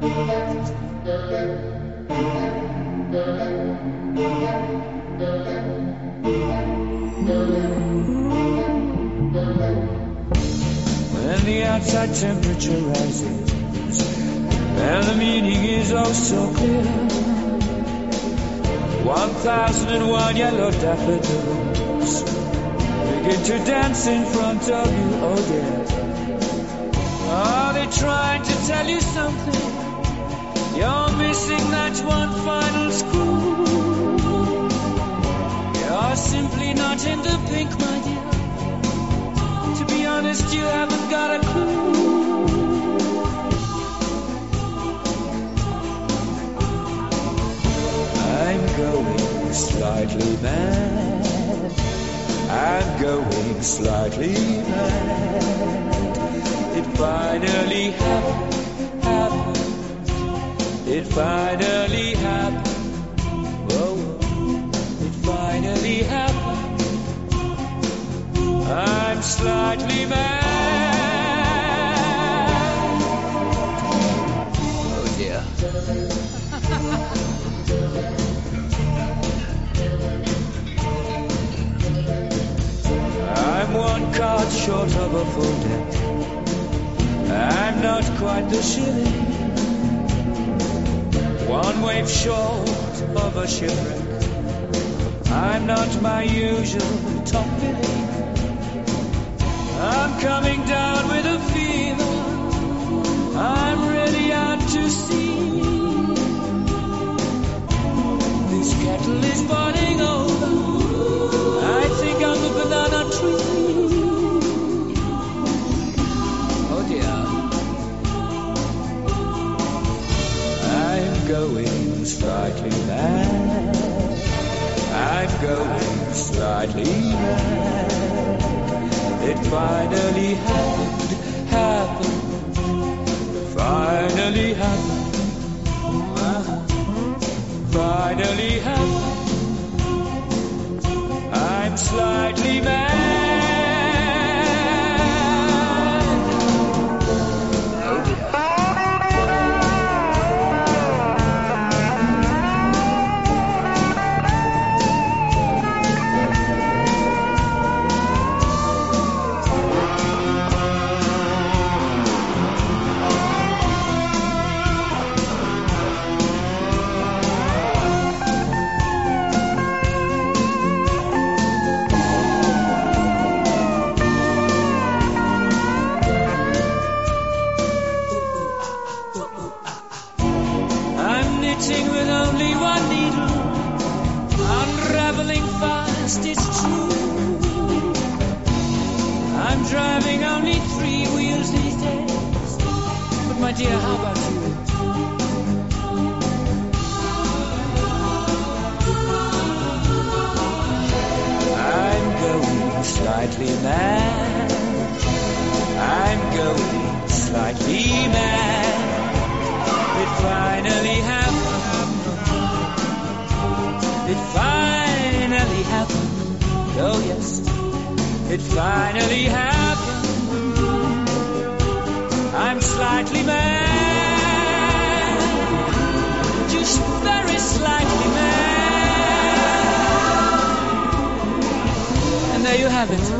When the outside temperature rises, and the meaning is oh so clear. One thousand and one yellow daffodils begin to dance in front of you, oh dear. Are they trying to tell you something? You're missing that one final screw. You're simply not in the pink, my dear. To be honest, you haven't got a clue. I'm going slightly mad. I'm going slightly mad. It finally happened, finally happened. Whoa, it finally happened. I'm slightly mad. Oh dear. I'm one card short of a full deck. I'm not quite the shilling. One wave short of a shipwreck. I'm not my usual top. I'm coming down with a fever. I'm ready out to sea. This kettle is boiling over. Going slightly mad. I'm going slightly mad. It finally happened, happened, finally happened, finally happened. I'm slightly mad. It's true. I'm driving only three wheels these days. But my dear, how about you? I'm going slightly mad. I'm going slightly mad. It finally happened. It finally happened. I'm slightly mad. Just very slightly mad. And there you have it.